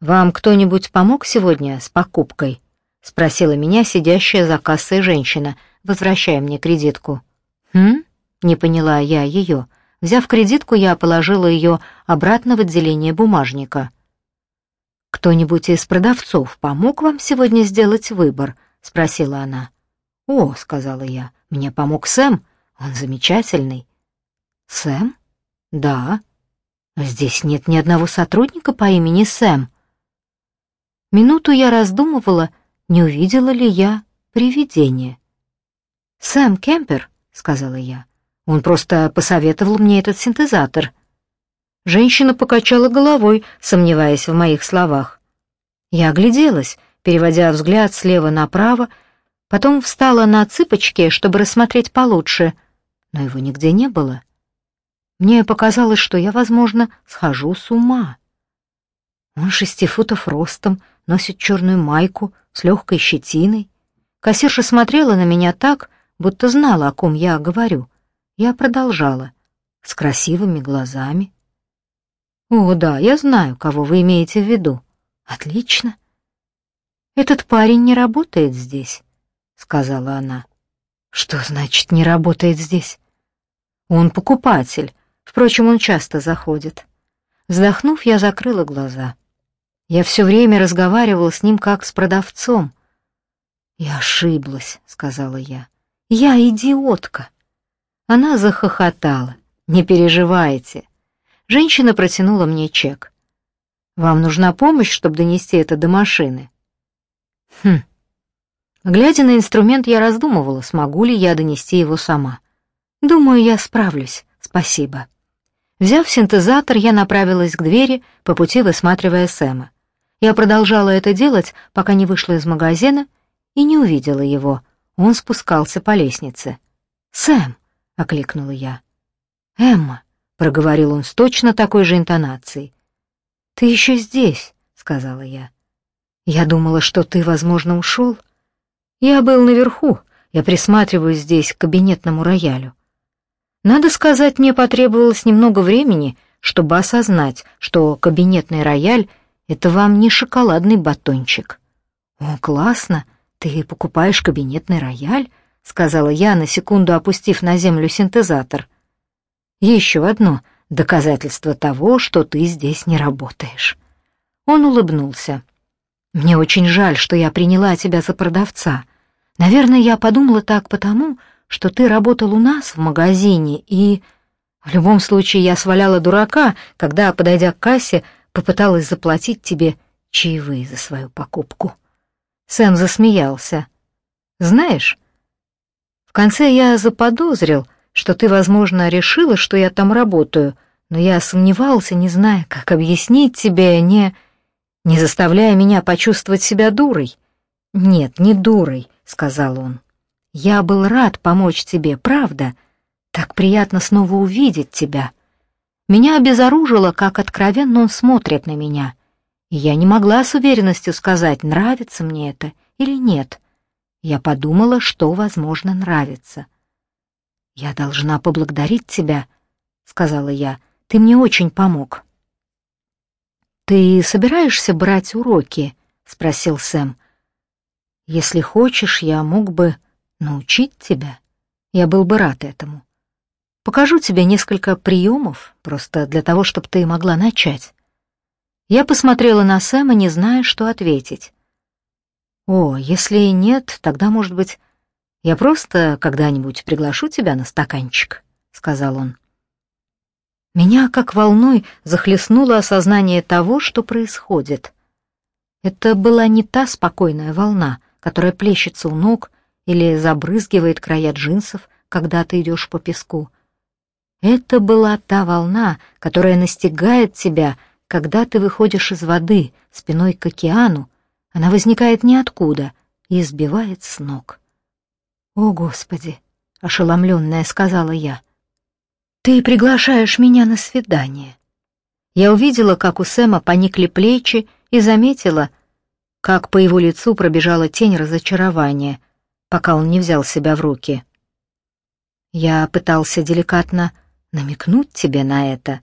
«Вам кто-нибудь помог сегодня с покупкой?» — спросила меня сидящая за кассой женщина, возвращая мне кредитку. «Хм?» — не поняла я ее. Взяв кредитку, я положила ее обратно в отделение бумажника. «Кто-нибудь из продавцов помог вам сегодня сделать выбор?» — спросила она. «О», — сказала я, — «мне помог Сэм, он замечательный». «Сэм?» «Да». «Здесь нет ни одного сотрудника по имени Сэм». Минуту я раздумывала, не увидела ли я привидение. «Сэм Кемпер», — сказала я. «Он просто посоветовал мне этот синтезатор». Женщина покачала головой, сомневаясь в моих словах. Я огляделась, переводя взгляд слева направо, потом встала на цыпочки, чтобы рассмотреть получше, но его нигде не было. Мне показалось, что я, возможно, схожу с ума. Он шести футов ростом, носит черную майку с легкой щетиной. Кассирша смотрела на меня так, будто знала, о ком я говорю. Я продолжала, с красивыми глазами. «О, да, я знаю, кого вы имеете в виду. Отлично. Этот парень не работает здесь», — сказала она. «Что значит «не работает здесь»?» «Он покупатель. Впрочем, он часто заходит». Вздохнув, я закрыла глаза. Я все время разговаривала с ним как с продавцом. «Я ошиблась», — сказала я. «Я идиотка». Она захохотала. «Не переживайте». Женщина протянула мне чек. «Вам нужна помощь, чтобы донести это до машины?» «Хм». Глядя на инструмент, я раздумывала, смогу ли я донести его сама. «Думаю, я справлюсь. Спасибо». Взяв синтезатор, я направилась к двери, по пути высматривая Сэма. Я продолжала это делать, пока не вышла из магазина и не увидела его. Он спускался по лестнице. «Сэм!» — окликнула я. «Эмма!» — проговорил он с точно такой же интонацией. «Ты еще здесь!» — сказала я. «Я думала, что ты, возможно, ушел. Я был наверху, я присматриваюсь здесь к кабинетному роялю. Надо сказать, мне потребовалось немного времени, чтобы осознать, что кабинетный рояль — это вам не шоколадный батончик. О, классно, ты покупаешь кабинетный рояль, сказала я, на секунду опустив на землю синтезатор. Еще одно доказательство того, что ты здесь не работаешь. Он улыбнулся. Мне очень жаль, что я приняла тебя за продавца. Наверное, я подумала так потому, что ты работал у нас в магазине, и... В любом случае, я сваляла дурака, когда, подойдя к кассе, попыталась заплатить тебе чаевые за свою покупку. Сэм засмеялся. Знаешь, в конце я заподозрил, что ты, возможно, решила, что я там работаю, но я сомневался, не зная, как объяснить тебе, не... не заставляя меня почувствовать себя дурой. «Нет, не дурой», — сказал он. «Я был рад помочь тебе, правда. Так приятно снова увидеть тебя. Меня обезоружило, как откровенно он смотрит на меня. И я не могла с уверенностью сказать, нравится мне это или нет. Я подумала, что, возможно, нравится. «Я должна поблагодарить тебя», — сказала я. «Ты мне очень помог». «Ты собираешься брать уроки?» — спросил Сэм. «Если хочешь, я мог бы научить тебя. Я был бы рад этому». Покажу тебе несколько приемов, просто для того, чтобы ты могла начать». Я посмотрела на Сэма, не зная, что ответить. «О, если нет, тогда, может быть, я просто когда-нибудь приглашу тебя на стаканчик», — сказал он. Меня как волной захлестнуло осознание того, что происходит. Это была не та спокойная волна, которая плещется у ног или забрызгивает края джинсов, когда ты идешь по песку. Это была та волна, которая настигает тебя, когда ты выходишь из воды спиной к океану. Она возникает ниоткуда и сбивает с ног. «О, Господи!» — ошеломленная сказала я. «Ты приглашаешь меня на свидание». Я увидела, как у Сэма поникли плечи, и заметила, как по его лицу пробежала тень разочарования, пока он не взял себя в руки. Я пытался деликатно намекнуть тебе на это.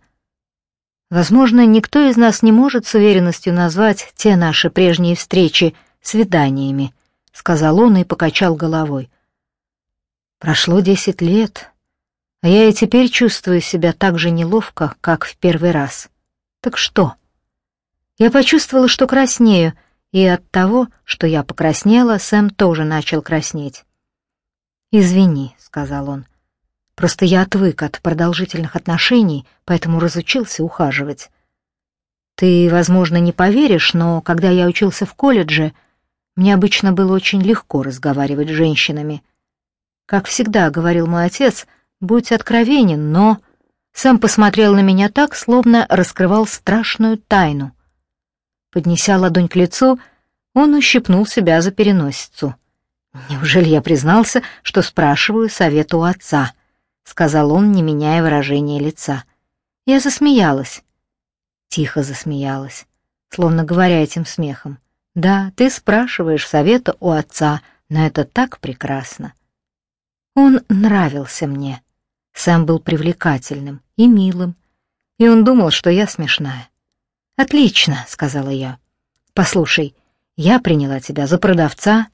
Возможно, никто из нас не может с уверенностью назвать те наши прежние встречи свиданиями, сказал он и покачал головой. Прошло десять лет, а я и теперь чувствую себя так же неловко, как в первый раз. Так что? Я почувствовала, что краснею, и от того, что я покраснела, Сэм тоже начал краснеть. «Извини», — сказал он. «Просто я отвык от продолжительных отношений, поэтому разучился ухаживать. Ты, возможно, не поверишь, но когда я учился в колледже, мне обычно было очень легко разговаривать с женщинами. Как всегда говорил мой отец, будь откровенен, но...» Сэм посмотрел на меня так, словно раскрывал страшную тайну. Поднеся ладонь к лицу, он ущипнул себя за переносицу. «Неужели я признался, что спрашиваю совета у отца?» — сказал он, не меняя выражения лица. Я засмеялась. Тихо засмеялась, словно говоря этим смехом. «Да, ты спрашиваешь совета у отца, но это так прекрасно». Он нравился мне. Сам был привлекательным и милым, и он думал, что я смешная. «Отлично», — сказала я. «Послушай, я приняла тебя за продавца,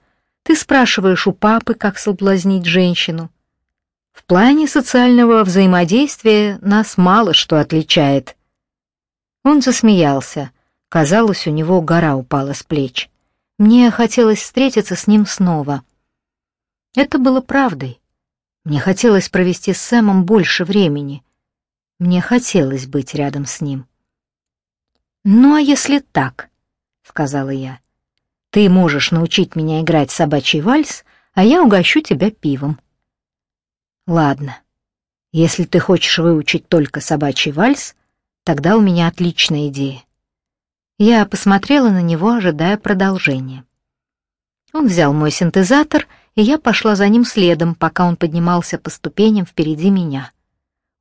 ты спрашиваешь у папы, как соблазнить женщину. В плане социального взаимодействия нас мало что отличает». Он засмеялся. Казалось, у него гора упала с плеч. Мне хотелось встретиться с ним снова. Это было правдой. Мне хотелось провести с Сэмом больше времени. Мне хотелось быть рядом с ним. «Ну, а если так?» — сказала я. «Ты можешь научить меня играть собачий вальс, а я угощу тебя пивом». «Ладно. Если ты хочешь выучить только собачий вальс, тогда у меня отличная идея». Я посмотрела на него, ожидая продолжения. Он взял мой синтезатор, и я пошла за ним следом, пока он поднимался по ступеням впереди меня.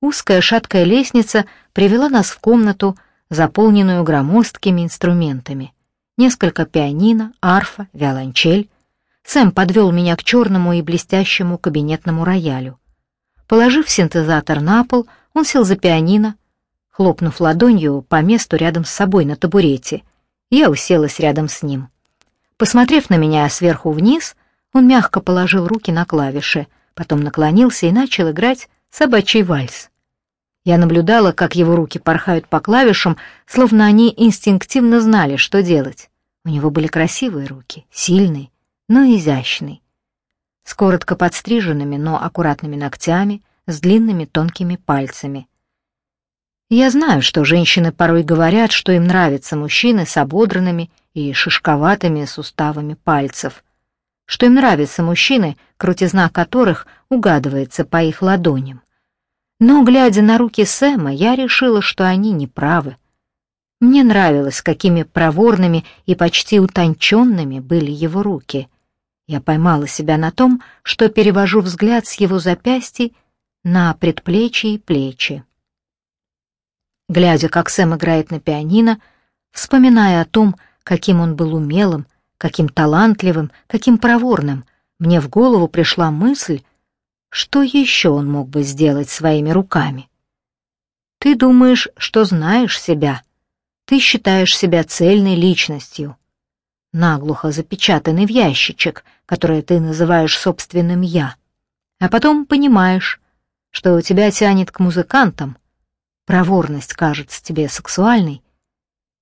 Узкая шаткая лестница привела нас в комнату, заполненную громоздкими инструментами. Несколько пианино, арфа, виолончель. Сэм подвел меня к черному и блестящему кабинетному роялю. Положив синтезатор на пол, он сел за пианино, хлопнув ладонью по месту рядом с собой на табурете. Я уселась рядом с ним. Посмотрев на меня сверху вниз, он мягко положил руки на клавиши, потом наклонился и начал играть собачий вальс. Я наблюдала, как его руки порхают по клавишам, словно они инстинктивно знали, что делать. У него были красивые руки, сильные, но изящные. С коротко подстриженными, но аккуратными ногтями, с длинными тонкими пальцами. Я знаю, что женщины порой говорят, что им нравятся мужчины с ободранными и шишковатыми суставами пальцев, что им нравятся мужчины, крутизна которых угадывается по их ладоням. Но, глядя на руки Сэма, я решила, что они не правы. Мне нравилось, какими проворными и почти утонченными были его руки. Я поймала себя на том, что перевожу взгляд с его запястья на предплечье и плечи. Глядя, как Сэм играет на пианино, вспоминая о том, каким он был умелым, каким талантливым, каким проворным, мне в голову пришла мысль, что еще он мог бы сделать своими руками? Ты думаешь, что знаешь себя. Ты считаешь себя цельной личностью. Наглухо запечатанный в ящичек, который ты называешь собственным «я». А потом понимаешь, что тебя тянет к музыкантам, проворность кажется тебе сексуальной,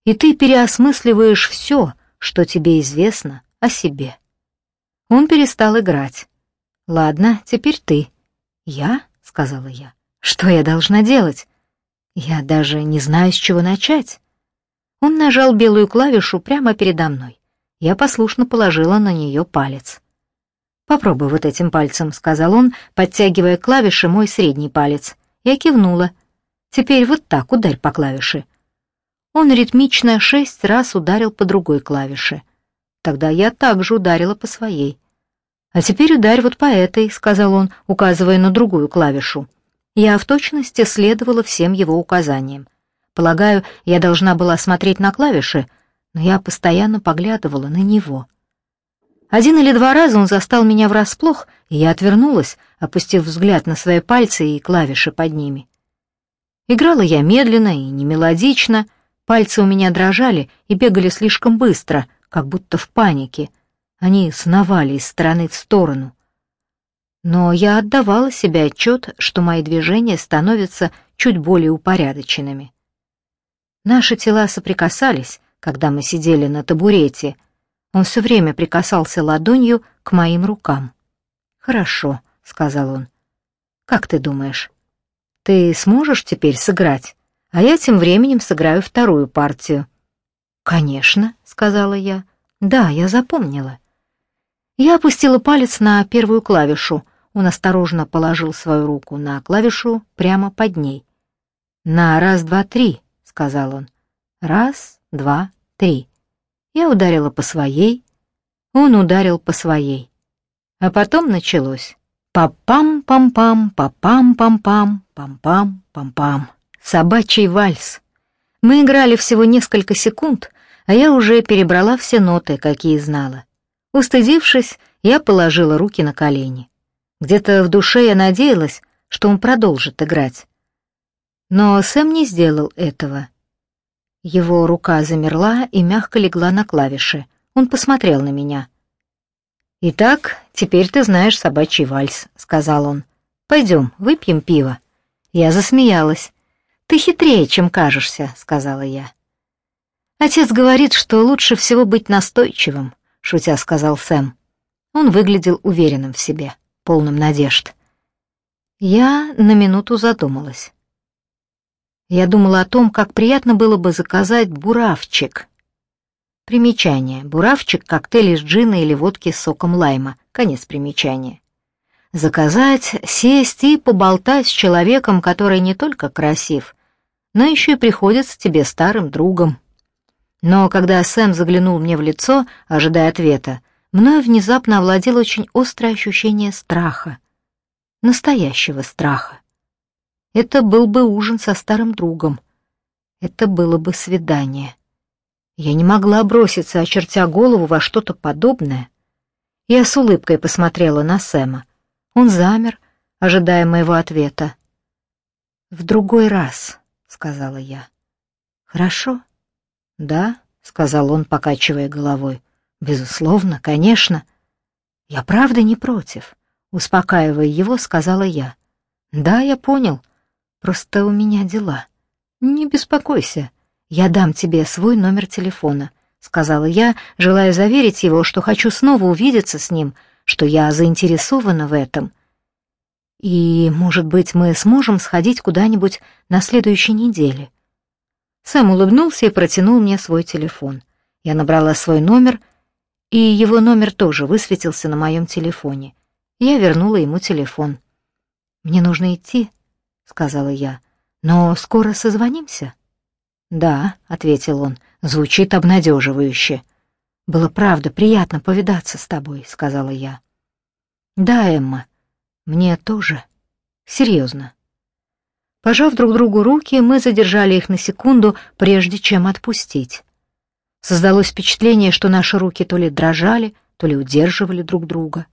и ты переосмысливаешь все, что тебе известно о себе. Он перестал играть. «Ладно, теперь ты». «Я?» — сказала я. «Что я должна делать? Я даже не знаю, с чего начать». Он нажал белую клавишу прямо передо мной. Я послушно положила на нее палец. «Попробуй вот этим пальцем», — сказал он, подтягивая клавиши мой средний палец. Я кивнула. «Теперь вот так ударь по клавише». Он ритмично шесть раз ударил по другой клавише. Тогда я также ударила по своей. «А теперь ударь вот по этой», — сказал он, указывая на другую клавишу. Я в точности следовала всем его указаниям. Полагаю, я должна была смотреть на клавиши, но я постоянно поглядывала на него. Один или два раза он застал меня врасплох, и я отвернулась, опустив взгляд на свои пальцы и клавиши под ними. Играла я медленно и немелодично, пальцы у меня дрожали и бегали слишком быстро, как будто в панике. Они сновали из стороны в сторону. Но я отдавала себе отчет, что мои движения становятся чуть более упорядоченными. Наши тела соприкасались, когда мы сидели на табурете. Он все время прикасался ладонью к моим рукам. «Хорошо», — сказал он. «Как ты думаешь, ты сможешь теперь сыграть, а я тем временем сыграю вторую партию?» «Конечно», — сказала я. «Да, я запомнила». Я опустила палец на первую клавишу. Он осторожно положил свою руку на клавишу прямо под ней. «На раз, два, три», — сказал он. «Раз, два, три». Я ударила по своей, он ударил по своей. А потом началось. Па-пам-пам-пам, па-пам-пам-пам, пам-пам-пам-пам. Собачий вальс. Мы играли всего несколько секунд, а я уже перебрала все ноты, какие знала. Устыдившись, я положила руки на колени. Где-то в душе я надеялась, что он продолжит играть. Но Сэм не сделал этого. Его рука замерла и мягко легла на клавиши. Он посмотрел на меня. «Итак, теперь ты знаешь собачий вальс», — сказал он. «Пойдем, выпьем пиво». Я засмеялась. «Ты хитрее, чем кажешься», — сказала я. «Отец говорит, что лучше всего быть настойчивым», — шутя сказал Сэм. Он выглядел уверенным в себе, полным надежд. Я на минуту задумалась. Я думала о том, как приятно было бы заказать буравчик, Примечание. Буравчик — коктейль из джина или водки с соком лайма. Конец примечания. Заказать, сесть и поболтать с человеком, который не только красив, но еще и приходится тебе старым другом. Но когда Сэм заглянул мне в лицо, ожидая ответа, мною внезапно овладело очень острое ощущение страха. Настоящего страха. Это был бы ужин со старым другом. Это было бы свидание. Я не могла броситься, очертя голову во что-то подобное. Я с улыбкой посмотрела на Сэма. Он замер, ожидая моего ответа. «В другой раз», — сказала я. «Хорошо?» «Да», — сказал он, покачивая головой. «Безусловно, конечно». «Я правда не против», — успокаивая его, сказала я. «Да, я понял. Просто у меня дела. Не беспокойся. «Я дам тебе свой номер телефона», — сказала я, желая заверить его, что хочу снова увидеться с ним, что я заинтересована в этом. «И, может быть, мы сможем сходить куда-нибудь на следующей неделе?» Сэм улыбнулся и протянул мне свой телефон. Я набрала свой номер, и его номер тоже высветился на моем телефоне. Я вернула ему телефон. «Мне нужно идти», — сказала я, — «но скоро созвонимся». «Да», — ответил он, — «звучит обнадеживающе». «Было правда приятно повидаться с тобой», — сказала я. «Да, Эмма, мне тоже. Серьезно». Пожав друг другу руки, мы задержали их на секунду, прежде чем отпустить. Создалось впечатление, что наши руки то ли дрожали, то ли удерживали друг друга.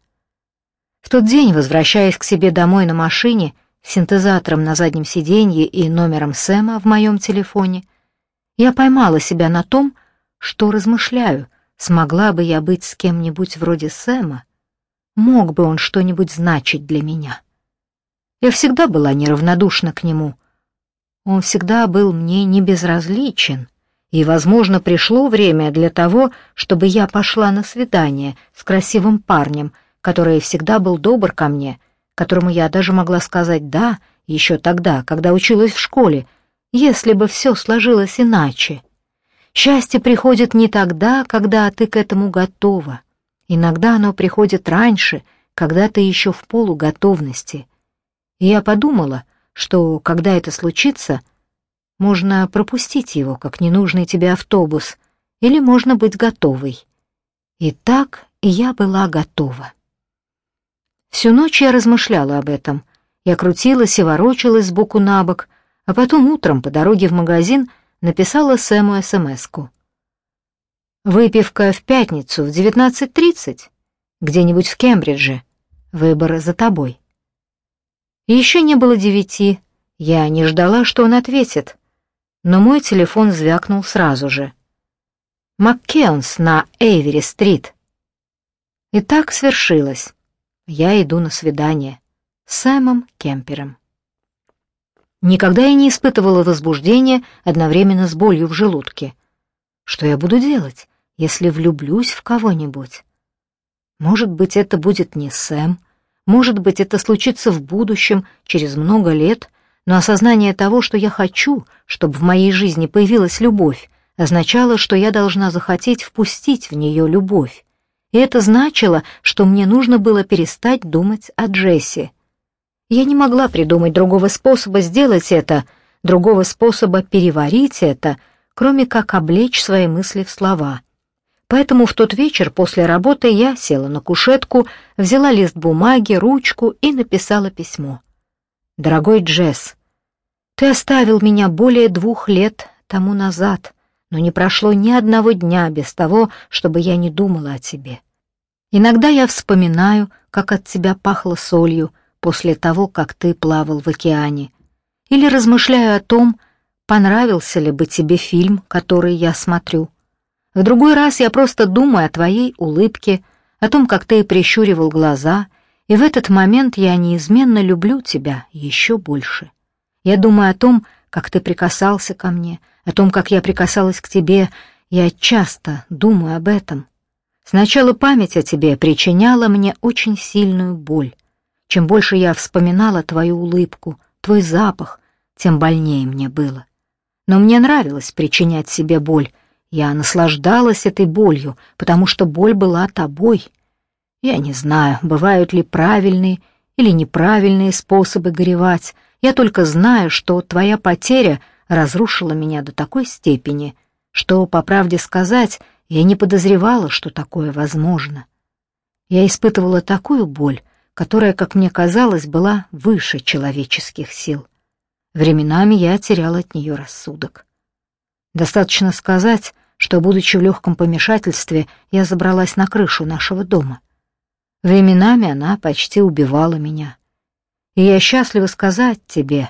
В тот день, возвращаясь к себе домой на машине, синтезатором на заднем сиденье и номером Сэма в моем телефоне, я поймала себя на том, что размышляю, смогла бы я быть с кем-нибудь вроде Сэма, мог бы он что-нибудь значить для меня. Я всегда была неравнодушна к нему. Он всегда был мне не безразличен, и, возможно, пришло время для того, чтобы я пошла на свидание с красивым парнем, который всегда был добр ко мне, которому я даже могла сказать «да» еще тогда, когда училась в школе, если бы все сложилось иначе. Счастье приходит не тогда, когда ты к этому готова. Иногда оно приходит раньше, когда ты еще в полуготовности. И я подумала, что, когда это случится, можно пропустить его, как ненужный тебе автобус, или можно быть готовой. И так я была готова. Всю ночь я размышляла об этом. Я крутилась и ворочалась сбоку на бок, а потом утром по дороге в магазин написала Сэму СМС-ку. «Выпивка в пятницу в 19.30, где-нибудь в Кембридже. Выбор за тобой». Еще не было девяти, Я не ждала, что он ответит, но мой телефон звякнул сразу же. «Маккеонс на Эйвери-стрит». И так свершилось. Я иду на свидание с Сэмом Кемпером. Никогда я не испытывала возбуждения одновременно с болью в желудке. Что я буду делать, если влюблюсь в кого-нибудь? Может быть, это будет не Сэм, может быть, это случится в будущем, через много лет, но осознание того, что я хочу, чтобы в моей жизни появилась любовь, означало, что я должна захотеть впустить в нее любовь. И это значило, что мне нужно было перестать думать о Джесси. Я не могла придумать другого способа сделать это, другого способа переварить это, кроме как облечь свои мысли в слова. Поэтому в тот вечер после работы я села на кушетку, взяла лист бумаги, ручку и написала письмо. «Дорогой Джесс, ты оставил меня более двух лет тому назад, но не прошло ни одного дня без того, чтобы я не думала о тебе. Иногда я вспоминаю, как от тебя пахло солью после того, как ты плавал в океане, или размышляю о том, понравился ли бы тебе фильм, который я смотрю. В другой раз я просто думаю о твоей улыбке, о том, как ты прищуривал глаза — и в этот момент я неизменно люблю тебя еще больше. Я думаю о том, как ты прикасался ко мне, о том, как я прикасалась к тебе. Я часто думаю об этом. Сначала память о тебе причиняла мне очень сильную боль. Чем больше я вспоминала твою улыбку, твой запах, тем больнее мне было. Но мне нравилось причинять себе боль. Я наслаждалась этой болью, потому что боль была тобой — я не знаю, бывают ли правильные или неправильные способы горевать. Я только знаю, что твоя потеря разрушила меня до такой степени, что, по правде сказать, я не подозревала, что такое возможно. Я испытывала такую боль, которая, как мне казалось, была выше человеческих сил. Временами я теряла от нее рассудок. Достаточно сказать, что, будучи в легком помешательстве, я забралась на крышу нашего дома — Временами она почти убивала меня. И я счастлива сказать тебе,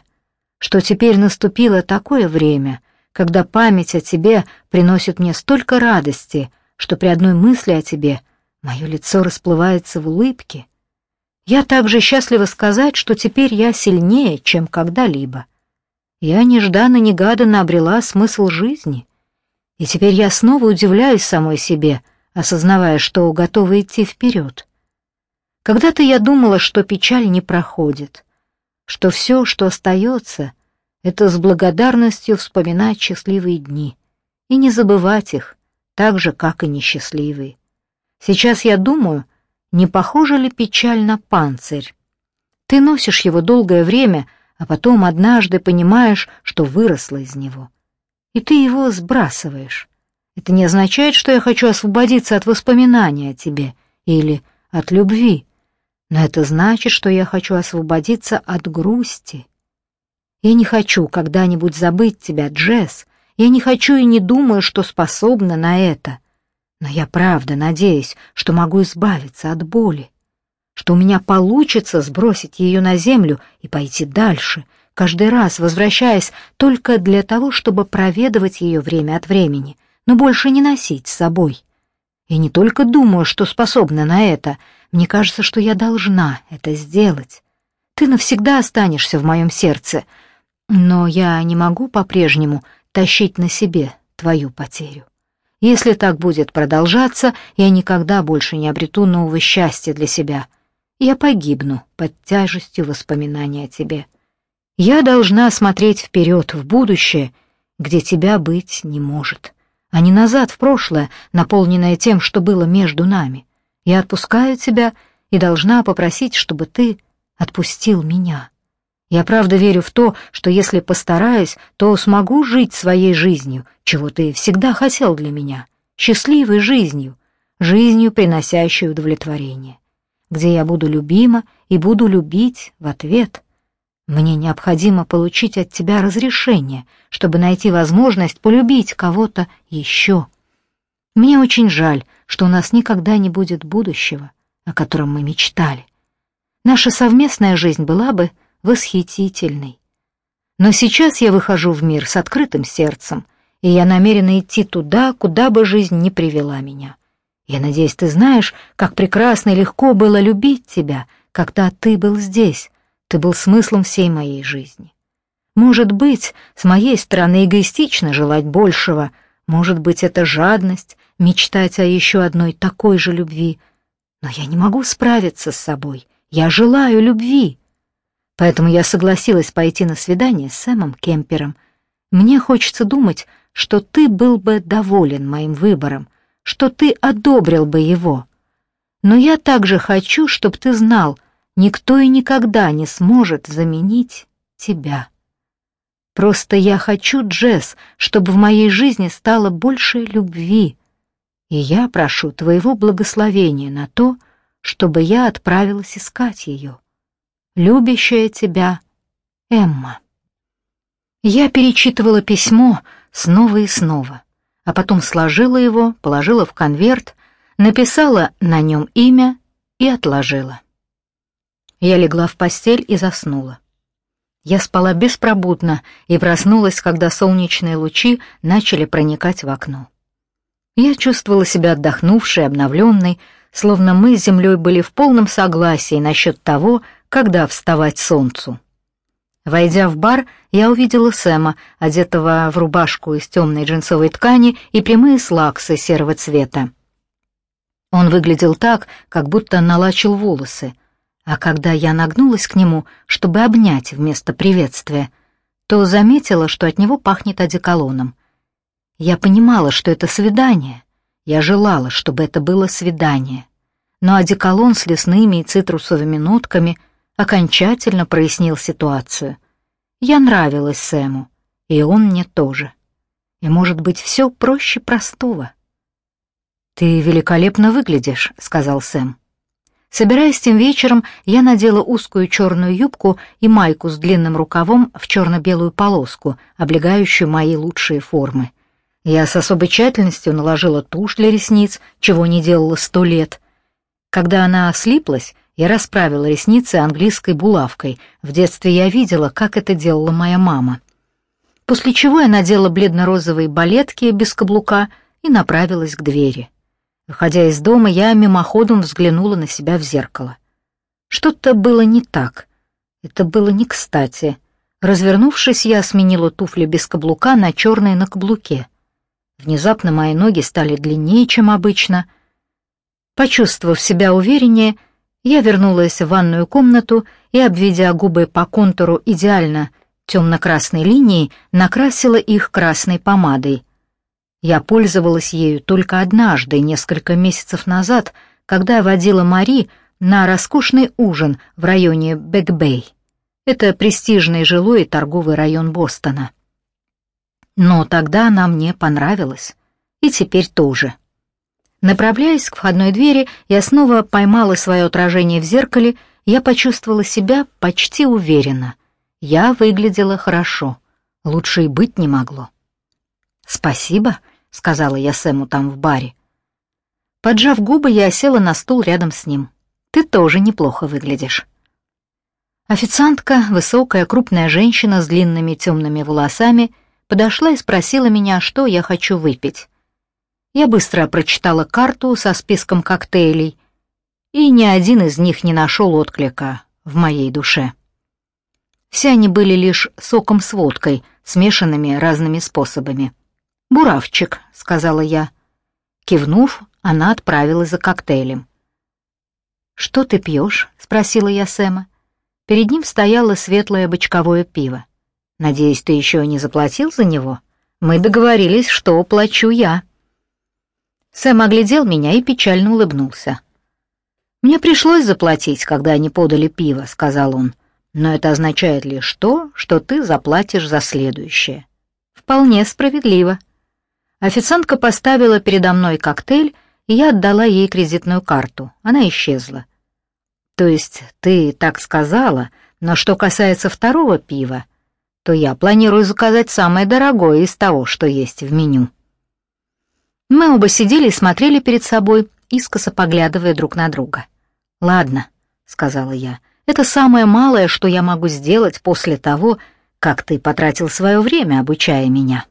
что теперь наступило такое время, когда память о тебе приносит мне столько радости, что при одной мысли о тебе мое лицо расплывается в улыбке. Я также счастлива сказать, что теперь я сильнее, чем когда-либо. Я нежданно-негаданно обрела смысл жизни, и теперь я снова удивляюсь самой себе, осознавая, что готова идти вперед. Когда-то я думала, что печаль не проходит, что все, что остается, это с благодарностью вспоминать счастливые дни и не забывать их, так же, как и несчастливые. Сейчас я думаю, не похожа ли печаль на панцирь? Ты носишь его долгое время, а потом однажды понимаешь, что выросла из него. И ты его сбрасываешь. Это не означает, что я хочу освободиться от воспоминания о тебе или от любви. Но это значит, что я хочу освободиться от грусти. Я не хочу когда-нибудь забыть тебя, Джесс. Я не хочу и не думаю, что способна на это. Но я правда надеюсь, что могу избавиться от боли, что у меня получится сбросить ее на землю и пойти дальше, каждый раз возвращаясь только для того, чтобы проведывать ее время от времени, но больше не носить с собой. Я не только думаю, что способна на это, мне кажется, что я должна это сделать. Ты навсегда останешься в моем сердце, но я не могу по-прежнему тащить на себе твою потерю. Если так будет продолжаться, я никогда больше не обрету нового счастья для себя. Я погибну под тяжестью воспоминаний о тебе. Я должна смотреть вперед, в будущее, где тебя быть не может а не назад в прошлое, наполненное тем, что было между нами. Я отпускаю тебя и должна попросить, чтобы ты отпустил меня. Я правда верю в то, что если постараюсь, то смогу жить своей жизнью, чего ты всегда хотел для меня, счастливой жизнью, жизнью, приносящей удовлетворение, где я буду любима и буду любить в ответ — мне необходимо получить от тебя разрешение, чтобы найти возможность полюбить кого-то еще. Мне очень жаль, что у нас никогда не будет будущего, о котором мы мечтали. Наша совместная жизнь была бы восхитительной. Но сейчас я выхожу в мир с открытым сердцем, и я намерена идти туда, куда бы жизнь не привела меня. Я надеюсь, ты знаешь, как прекрасно и легко было любить тебя, когда ты был здесь, ты был смыслом всей моей жизни. Может быть, с моей стороны эгоистично желать большего, может быть, это жадность, мечтать о еще одной такой же любви, но я не могу справиться с собой, я желаю любви. Поэтому я согласилась пойти на свидание с Сэмом Кемпером. Мне хочется думать, что ты был бы доволен моим выбором, что ты одобрил бы его. Но я также хочу, чтобы ты знал, никто и никогда не сможет заменить тебя. Просто я хочу, Джесс, чтобы в моей жизни стало больше любви, и я прошу твоего благословения на то, чтобы я отправилась искать ее. Любящая тебя Эмма. Я перечитывала письмо снова и снова а потом сложила его, положила в конверт, написала на нем имя и отложила. Я легла в постель и заснула. Я спала беспробудно и проснулась, когда солнечные лучи начали проникать в окно. Я чувствовала себя отдохнувшей, обновленной, словно мы с землей были в полном согласии насчет того, когда вставать солнцу. Войдя в бар, я увидела Сэма, одетого в рубашку из темной джинсовой ткани и прямые слаксы серого цвета. Он выглядел так, как будто налачил волосы, а когда я нагнулась к нему, чтобы обнять вместо приветствия, то заметила, что от него пахнет одеколоном. Я понимала, что это свидание. Я желала, чтобы это было свидание. Но одеколон с лесными и цитрусовыми нотками — окончательно прояснил ситуацию. Я нравилась Сэму, и он мне тоже. И, может быть, все проще простого. «Ты великолепно выглядишь», — сказал Сэм. Собираясь тем вечером, я надела узкую черную юбку и майку с длинным рукавом в черно-белую полоску, облегающую мои лучшие формы. Я с особой тщательностью наложила тушь для ресниц, чего не делала сто лет. Когда она слиплась, я расправила ресницы английской булавкой. В детстве я видела, как это делала моя мама. После чего я надела бледно-розовые балетки без каблука и направилась к двери. Выходя из дома, я мимоходом взглянула на себя в зеркало. Что-то было не так. Это было не кстати. Развернувшись, я сменила туфли без каблука на черные на каблуке. Внезапно мои ноги стали длиннее, чем обычно. Почувствовав себя увереннее, я вернулась в ванную комнату и, обведя губы по контуру идеально темно-красной линией, накрасила их красной помадой. Я пользовалась ею только однажды, несколько месяцев назад, когда водила Мари на роскошный ужин в районе Бэк-Бэй. Это престижный жилой и торговый район Бостона. Но тогда она мне понравилась, и теперь тоже. Направляясь к входной двери, я снова поймала свое отражение в зеркале, я почувствовала себя почти уверенно. Я выглядела хорошо, лучше и быть не могло. «Спасибо», — сказала я Сэму там в баре. Поджав губы, я села на стул рядом с ним. «Ты тоже неплохо выглядишь». Официантка, высокая, крупная женщина с длинными темными волосами, подошла и спросила меня, что я хочу выпить. Я быстро прочитала карту со списком коктейлей, и ни один из них не нашел отклика в моей душе. Все они были лишь соком с водкой, смешанными разными способами. «Буравчик», — сказала я. Кивнув, она отправилась за коктейлем. «Что ты пьешь?» — спросила я Сэма. Перед ним стояло светлое бочковое пиво. «Надеюсь, ты еще не заплатил за него? Мы договорились, что плачу я». Сэм оглядел меня и печально улыбнулся. «Мне пришлось заплатить, когда они подали пиво», — сказал он. «Но это означает лишь то, что ты заплатишь за следующее». «Вполне справедливо». Официантка поставила передо мной коктейль, и я отдала ей кредитную карту. Она исчезла. «То есть ты так сказала, но что касается второго пива, то я планирую заказать самое дорогое из того, что есть в меню». Мы оба сидели и смотрели перед собой, искоса поглядывая друг на друга. «Ладно», — сказала я, — «это самое малое, что я могу сделать после того, как ты потратил свое время, обучая меня».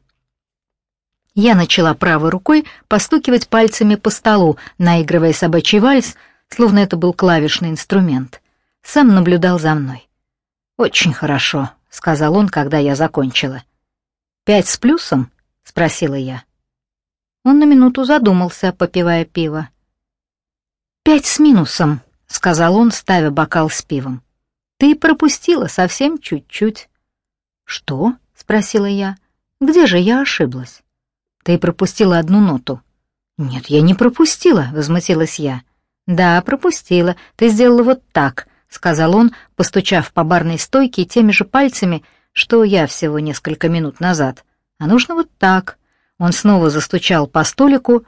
Я начала правой рукой постукивать пальцами по столу, наигрывая собачий вальс, словно это был клавишный инструмент. Сам наблюдал за мной. «Очень хорошо», — сказал он, когда я закончила. «Пять с плюсом?» — спросила я. Он на минуту задумался, попивая пиво. «Пять с минусом», — сказал он, ставя бокал с пивом. «Ты пропустила совсем чуть-чуть». «Что?» — спросила я. «Где же я ошиблась?» «Ты пропустила одну ноту». «Нет, я не пропустила», — возмутилась я. «Да, пропустила. Ты сделала вот так», — сказал он, постучав по барной стойке теми же пальцами, что я всего несколько минут назад. «А нужно вот так». Он снова застучал по столику.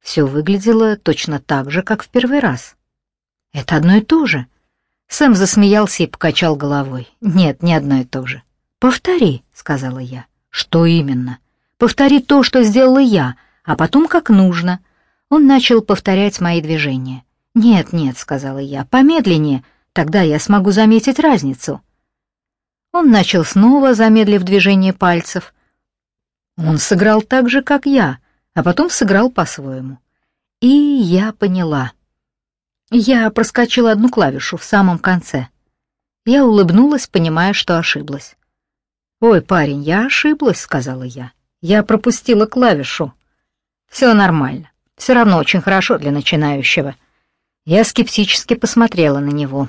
Все выглядело точно так же, как в первый раз. «Это одно и то же». Сэм засмеялся и покачал головой. «Нет, не одно и то же». «Повтори», — сказала я. «Что именно?» «Повтори то, что сделала я, а потом как нужно». Он начал повторять мои движения. «Нет, нет», — сказала я, — «помедленнее, тогда я смогу заметить разницу». Он начал снова, замедлив движение пальцев. Он сыграл так же, как я, а потом сыграл по-своему. И я поняла. Я проскочила одну клавишу в самом конце. Я улыбнулась, понимая, что ошиблась. «Ой, парень, я ошиблась», — сказала я. «Я пропустила клавишу». «Все нормально. Все равно очень хорошо для начинающего». Я скептически посмотрела на него.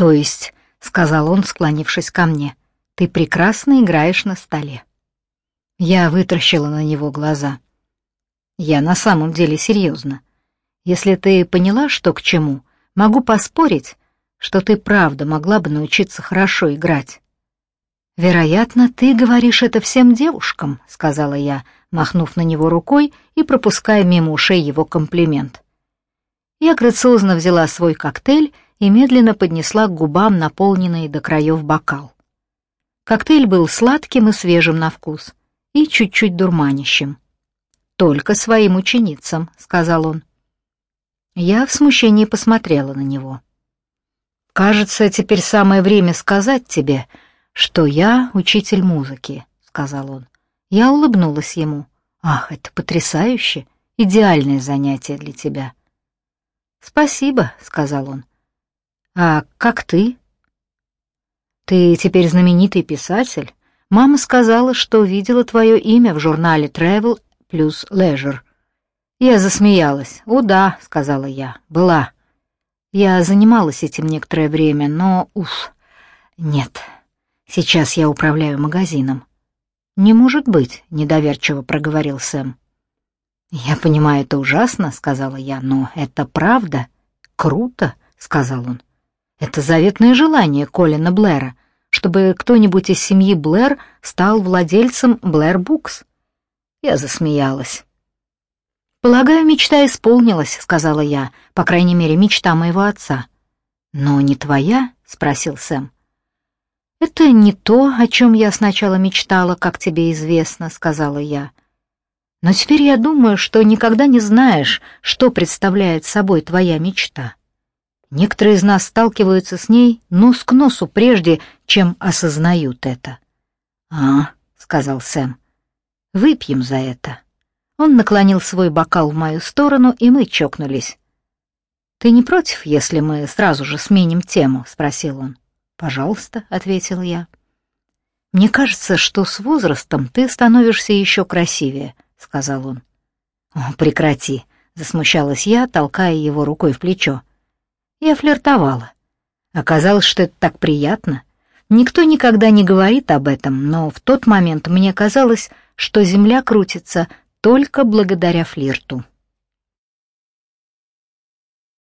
«То есть», — сказал он, склонившись ко мне, — «ты прекрасно играешь на столе». Я вытаращила на него глаза. «Я на самом деле серьезно. Если ты поняла, что к чему, могу поспорить, что ты правда могла бы научиться хорошо играть». «Вероятно, ты говоришь это всем девушкам», — сказала я, махнув на него рукой и пропуская мимо ушей его комплимент. Я грациозно взяла свой коктейль и медленно поднесла к губам наполненный до краев бокал. Коктейль был сладким и свежим на вкус, и чуть-чуть дурманящим. «Только своим ученицам», — сказал он. Я в смущении посмотрела на него. «Кажется, теперь самое время сказать тебе, что я учитель музыки», — сказал он. Я улыбнулась ему. «Ах, это потрясающе! Идеальное занятие для тебя». «Спасибо», — сказал он. «А как ты?» «Ты теперь знаменитый писатель. Мама сказала, что видела твое имя в журнале Travel плюс Leisure». Я засмеялась. «О да», — сказала я, — «была». Я занималась этим некоторое время, но, уф, нет, сейчас я управляю магазином. «Не может быть», — недоверчиво проговорил Сэм. «Я понимаю, это ужасно», — сказала я, — «но это правда. Круто», — сказал он. «Это заветное желание Колина Блэра, чтобы кто-нибудь из семьи Блэр стал владельцем Блэр Букс». Я засмеялась. «Полагаю, мечта исполнилась», — сказала я, — «по крайней мере, мечта моего отца». «Но не твоя?» — спросил Сэм. «Это не то, о чем я сначала мечтала, как тебе известно», — сказала я. Но теперь я думаю, что никогда не знаешь, что представляет собой твоя мечта. Некоторые из нас сталкиваются с ней нос к носу прежде, чем осознают это. «А», — сказал Сэм, — «выпьем за это». Он наклонил свой бокал в мою сторону, и мы чокнулись. «Ты не против, если мы сразу же сменим тему?» — спросил он. «Пожалуйста», — ответил я. «Мне кажется, что с возрастом ты становишься еще красивее», — сказал он. «О, прекрати», — засмущалась я, толкая его рукой в плечо. Я флиртовала. Оказалось, что это так приятно. Никто никогда не говорит об этом, но в тот момент мне казалось, что земля крутится только благодаря флирту.